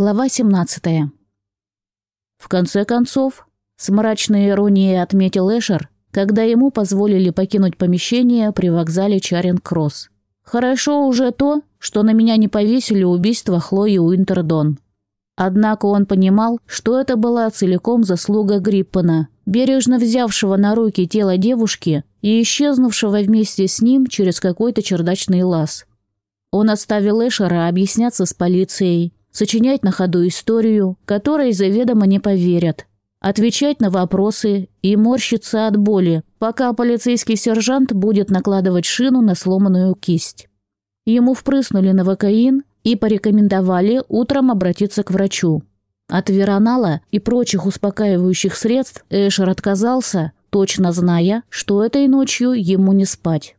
Глава 17. В конце концов, с мрачной иронией отметил Эшер, когда ему позволили покинуть помещение при вокзале Чаринг-Кросс. Хорошо уже то, что на меня не повесили убийство Хлои Уинтердон. Однако он понимал, что это была целиком заслуга Гриппена, бережно взявшего на руки тело девушки и исчезнувшего вместе с ним через какой-то чердачный лаз. Он оставил Эшера объясняться с полицией, сочинять на ходу историю, которой заведомо не поверят, отвечать на вопросы и морщиться от боли, пока полицейский сержант будет накладывать шину на сломанную кисть. Ему впрыснули новокаин и порекомендовали утром обратиться к врачу. От веронала и прочих успокаивающих средств Эшер отказался, точно зная, что этой ночью ему не спать.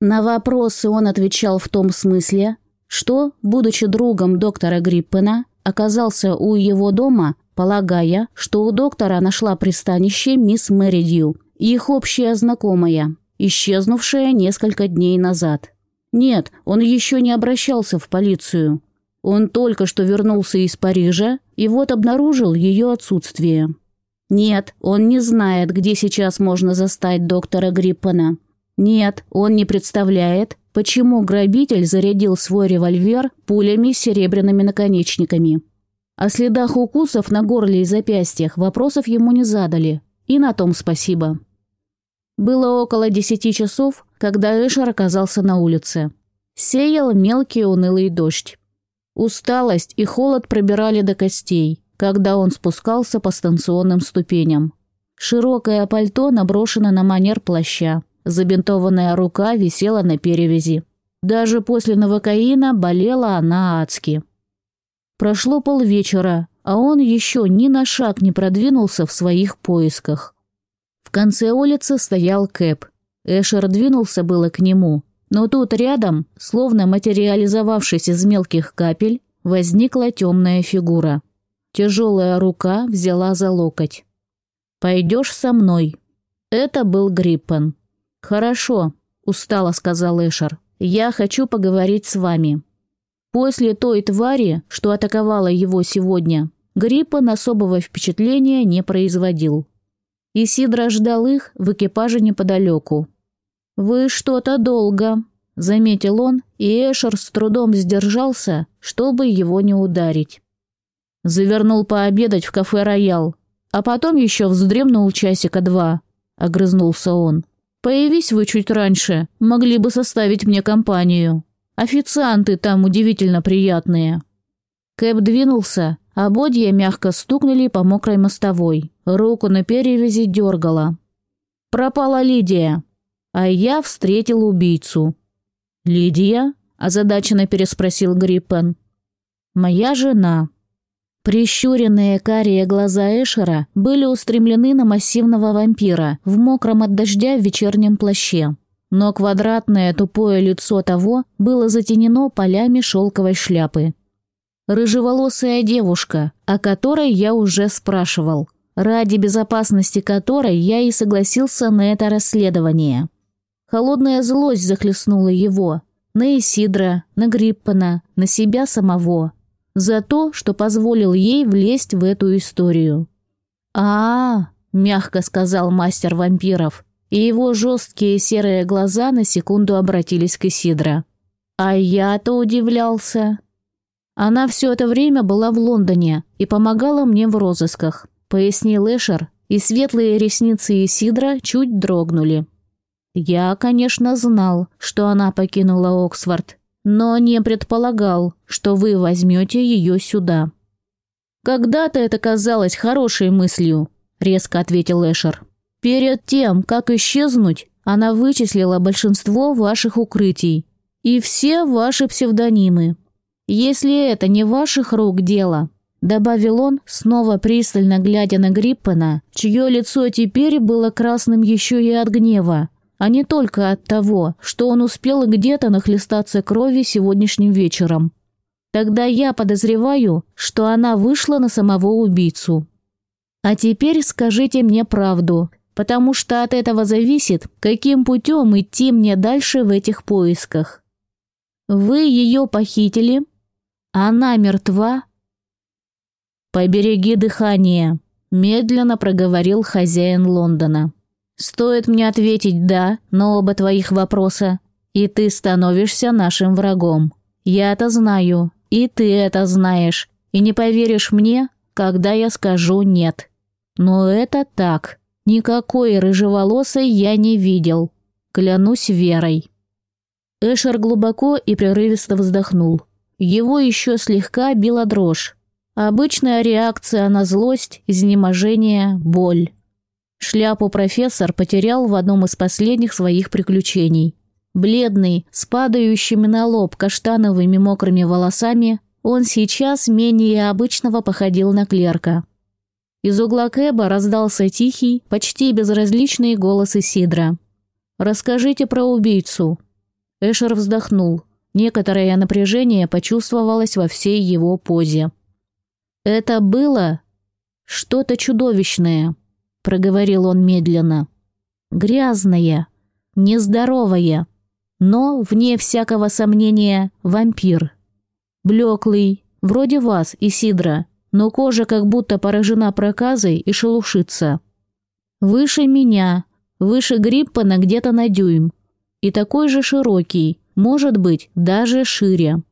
На вопросы он отвечал в том смысле, что, будучи другом доктора Гриппена, оказался у его дома, полагая, что у доктора нашла пристанище мисс Мэридью, их общая знакомая, исчезнувшая несколько дней назад. Нет, он еще не обращался в полицию. Он только что вернулся из Парижа и вот обнаружил ее отсутствие. Нет, он не знает, где сейчас можно застать доктора Гриппена. Нет, он не представляет, почему грабитель зарядил свой револьвер пулями с серебряными наконечниками. О следах укусов на горле и запястьях вопросов ему не задали. И на том спасибо. Было около десяти часов, когда Эшер оказался на улице. Сеял мелкий унылый дождь. Усталость и холод пробирали до костей, когда он спускался по станционным ступеням. Широкое пальто наброшено на манер плаща. Забинтованная рука висела на перевязи. Даже после новокаина болела она адски. Прошло полвечера, а он еще ни на шаг не продвинулся в своих поисках. В конце улицы стоял Кэп. Эшер двинулся было к нему, но тут рядом, словно материализовавшись из мелких капель, возникла темная фигура. Тяжелая рука взяла за локоть. «Пойдешь со мной». Это был Гриппен. «Хорошо», – устало сказал Эшер. «Я хочу поговорить с вами». После той твари, что атаковала его сегодня, Гриппен особого впечатления не производил. Исидра ждал их в экипаже неподалеку. «Вы что-то долго», – заметил он, и Эшер с трудом сдержался, чтобы его не ударить. Завернул пообедать в кафе «Роял», а потом еще вздремнул часика два, – огрызнулся он. Появись вы чуть раньше, могли бы составить мне компанию. Официанты там удивительно приятные». Кэп двинулся, а бодья мягко стукнули по мокрой мостовой. Руку на перевязи дергала. Пропала Лидия, а я встретил убийцу. «Лидия?» – озадаченно переспросил Гриппен. «Моя жена», Прищуренные карие глаза Эшера были устремлены на массивного вампира в мокром от дождя вечернем плаще. Но квадратное тупое лицо того было затенено полями шелковой шляпы. Рыжеволосая девушка, о которой я уже спрашивал, ради безопасности которой я и согласился на это расследование. Холодная злость захлестнула его, на Исидра, на Гриппана, на себя самого – за то, что позволил ей влезть в эту историю. а, -а, -а мягко сказал мастер вампиров, и его жесткие серые глаза на секунду обратились к Исидро. «А я-то удивлялся». «Она все это время была в Лондоне и помогала мне в розысках», пояснил Эшер, и светлые ресницы Исидра чуть дрогнули. «Я, конечно, знал, что она покинула Оксфорд, но не предполагал, что вы возьмете ее сюда». «Когда-то это казалось хорошей мыслью», — резко ответил Эшер. «Перед тем, как исчезнуть, она вычислила большинство ваших укрытий и все ваши псевдонимы. Если это не ваших рук дело», — добавил он, снова пристально глядя на Гриппена, чье лицо теперь было красным еще и от гнева, а не только от того, что он успел где-то нахлестаться крови сегодняшним вечером. Тогда я подозреваю, что она вышла на самого убийцу. А теперь скажите мне правду, потому что от этого зависит, каким путем идти мне дальше в этих поисках. Вы ее похитили? Она мертва? «Побереги дыхание», – медленно проговорил хозяин Лондона. «Стоит мне ответить «да» на оба твоих вопроса, и ты становишься нашим врагом. Я это знаю, и ты это знаешь, и не поверишь мне, когда я скажу «нет». Но это так. Никакой рыжеволосой я не видел. Клянусь верой». Эшер глубоко и прерывисто вздохнул. Его еще слегка била дрожь. Обычная реакция на злость, изнеможение, боль. Шляпу профессор потерял в одном из последних своих приключений. Бледный, с падающими на лоб каштановыми мокрыми волосами, он сейчас менее обычного походил на клерка. Из угла Кэба раздался тихий, почти безразличный голос Исидра. «Расскажите про убийцу». Эшер вздохнул. Некоторое напряжение почувствовалось во всей его позе. «Это было что-то чудовищное», — проговорил он медленно. «Грязное, нездоровое, но, вне всякого сомнения, вампир. Блеклый, вроде вас, Исидра, но кожа как будто поражена проказой и шелушится. Выше меня, выше Гриппана где-то на дюйм. И такой же широкий, может быть, даже шире.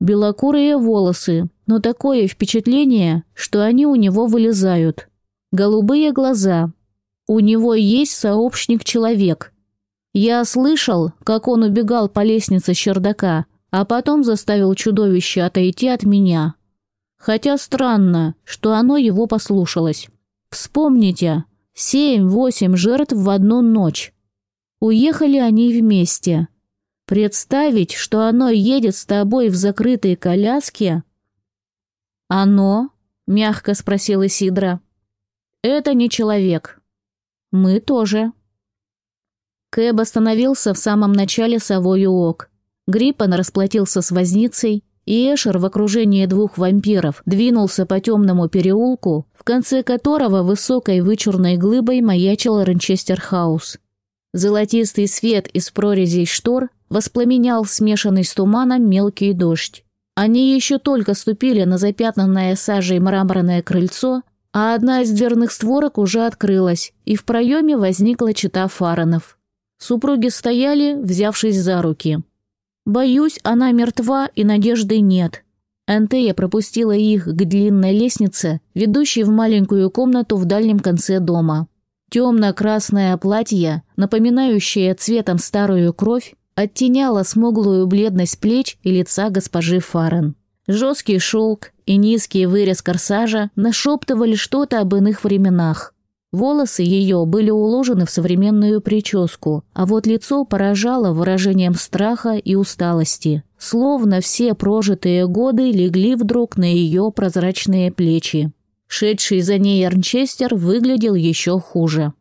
Белокурые волосы, но такое впечатление, что они у него вылезают. Голубые глаза. У него есть сообщник-человек. Я слышал, как он убегал по лестнице чердака, а потом заставил чудовище отойти от меня. Хотя странно, что оно его послушалось. Вспомните, семь-восемь жертв в одну ночь. Уехали они вместе. Представить, что оно едет с тобой в закрытой коляске? Оно? Мягко спросил Исидро. Это не человек. Мы тоже. Кэб остановился в самом начале Савой-Уок. Гриппен расплатился с возницей, и Эшер в окружении двух вампиров двинулся по темному переулку, в конце которого высокой вычурной глыбой маячил Ранчестер-хаус. Золотистый свет из прорезей штор воспламенял смешанный с туманом мелкий дождь. Они еще только ступили на запятнанное сажей мраморное крыльцо, а одна из дверных створок уже открылась, и в проеме возникла чита фаронов. Супруги стояли, взявшись за руки. Боюсь, она мертва и надежды нет. Антея пропустила их к длинной лестнице, ведущей в маленькую комнату в дальнем конце дома. Темно-красное платье, напоминающее цветом старую кровь, оттеняло смуглую бледность плеч и лица госпожи Фарен. Жесткий шелк и низкий вырез корсажа нашептывали что-то об иных временах. Волосы ее были уложены в современную прическу, а вот лицо поражало выражением страха и усталости, словно все прожитые годы легли вдруг на ее прозрачные плечи. Шедший за ней Эрнчестер выглядел еще хуже.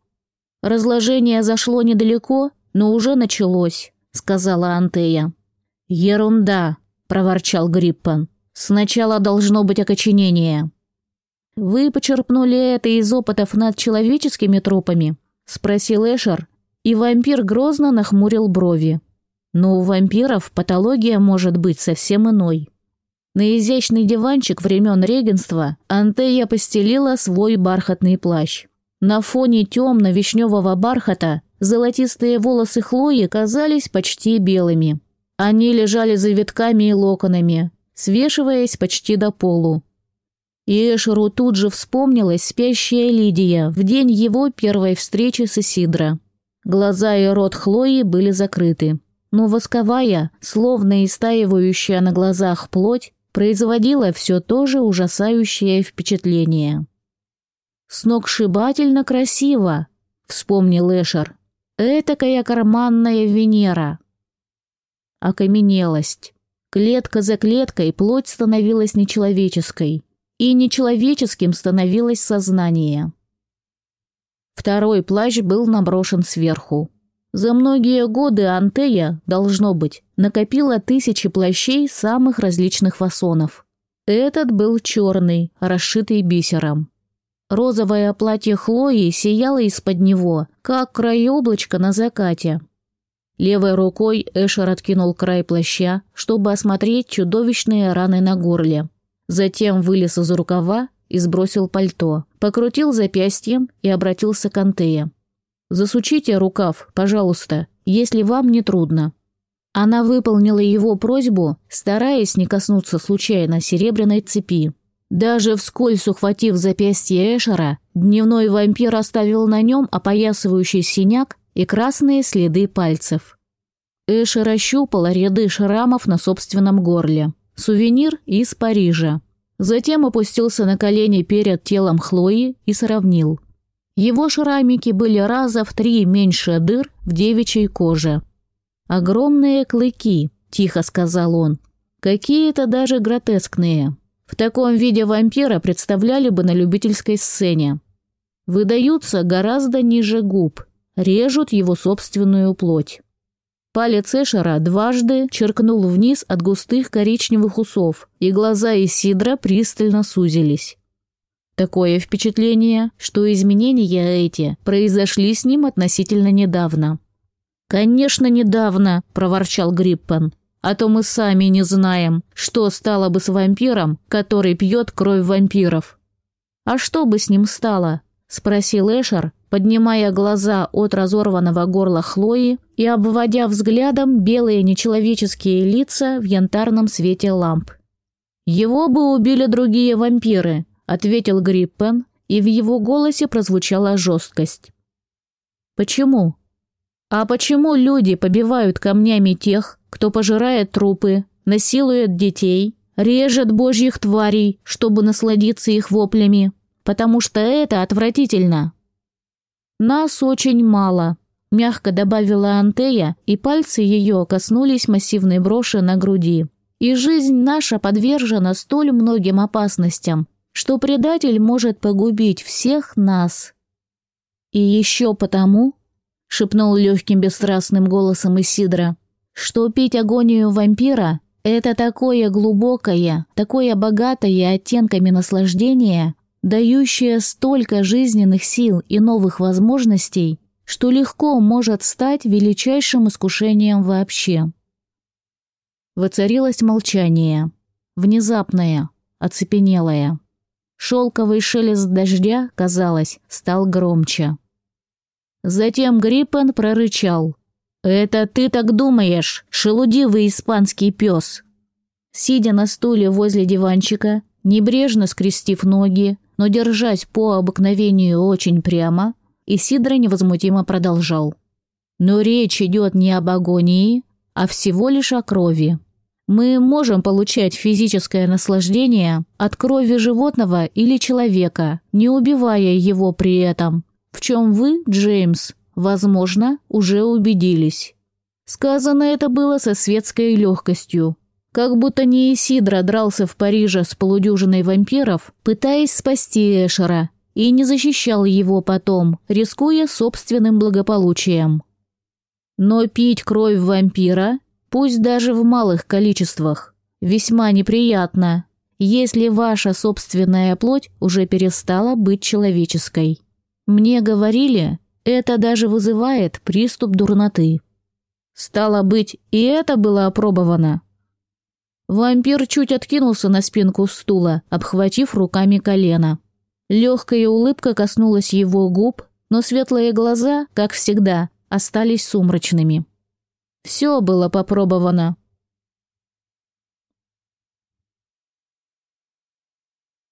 «Разложение зашло недалеко, но уже началось», — сказала Антея. «Ерунда», — проворчал Гриппан. «Сначала должно быть окоченение». «Вы почерпнули это из опытов над человеческими трупами?» – спросил Эшер, и вампир грозно нахмурил брови. Но у вампиров патология может быть совсем иной. На изящный диванчик времен регенства Антея постелила свой бархатный плащ. На фоне темно-вишневого бархата золотистые волосы Хлои казались почти белыми. Они лежали завитками и локонами, свешиваясь почти до полу. И Эшеру тут же вспомнилась спящая Лидия в день его первой встречи с Исидро. Глаза и рот Хлои были закрыты, но восковая, словно истаивающая на глазах плоть, производила все то же ужасающее впечатление. «Сногсшибательно красиво», — вспомнил Эшер. «Этакая карманная Венера». Окаменелость. Клетка за клеткой плоть становилась нечеловеческой и нечеловеческим становилось сознание. Второй плащ был наброшен сверху. За многие годы Антея, должно быть, накопила тысячи плащей самых различных фасонов. Этот был черный, расшитый бисером. Розовое платье Хлои сияло из-под него, как край облачка на закате. Левой рукой Эшер откинул край плаща, чтобы осмотреть чудовищные раны на горле. Затем вылез из рукава и сбросил пальто, покрутил запястьем и обратился к Антея. «Засучите рукав, пожалуйста, если вам не трудно». Она выполнила его просьбу, стараясь не коснуться случайно серебряной цепи. Даже вскользь ухватив запястье Эшера, дневной вампир оставил на нем опоясывающий синяк и красные следы пальцев. Эшер ощупала ряды шрамов на собственном горле. Сувенир из Парижа. Затем опустился на колени перед телом Хлои и сравнил. Его шрамики были раза в три меньше дыр в девичьей коже. «Огромные клыки», – тихо сказал он. «Какие-то даже гротескные. В таком виде вампира представляли бы на любительской сцене. Выдаются гораздо ниже губ, режут его собственную плоть. Палец Эшера дважды черкнул вниз от густых коричневых усов, и глаза Исидра пристально сузились. Такое впечатление, что изменения эти произошли с ним относительно недавно. «Конечно, недавно», – проворчал Гриппен. «А то мы сами не знаем, что стало бы с вампиром, который пьет кровь вампиров». «А что бы с ним стало?» – спросил Эшер, поднимая глаза от разорванного горла Хлои и обводя взглядом белые нечеловеческие лица в янтарном свете ламп. «Его бы убили другие вампиры», — ответил Гриппен, и в его голосе прозвучала жесткость. «Почему?» «А почему люди побивают камнями тех, кто пожирает трупы, насилует детей, режет божьих тварей, чтобы насладиться их воплями? Потому что это отвратительно!» «Нас очень мало», – мягко добавила Антея, и пальцы ее коснулись массивной броши на груди. «И жизнь наша подвержена столь многим опасностям, что предатель может погубить всех нас». «И еще потому», – шепнул легким бесстрастным голосом Исидра, «что пить агонию вампира – это такое глубокое, такое богатое оттенками наслаждение, дающая столько жизненных сил и новых возможностей, что легко может стать величайшим искушением вообще. Воцарилось молчание, внезапное, оцепенелое. Шелковый шелест дождя, казалось, стал громче. Затем Гриппен прорычал. «Это ты так думаешь, шелудивый испанский пес!» Сидя на стуле возле диванчика, небрежно скрестив ноги, но держась по обыкновению очень прямо, Исидро невозмутимо продолжал. Но речь идет не об агонии, а всего лишь о крови. Мы можем получать физическое наслаждение от крови животного или человека, не убивая его при этом, в чем вы, Джеймс, возможно, уже убедились. Сказано это было со светской легкостью, как будто не Исидра дрался в Париже с полудюжиной вампиров, пытаясь спасти Эшера, и не защищал его потом, рискуя собственным благополучием. Но пить кровь вампира, пусть даже в малых количествах, весьма неприятно, если ваша собственная плоть уже перестала быть человеческой. Мне говорили, это даже вызывает приступ дурноты. Стало быть, и это было опробовано. Вампир чуть откинулся на спинку стула, обхватив руками колено. Легкая улыбка коснулась его губ, но светлые глаза, как всегда, остались сумрачными. Все было попробовано.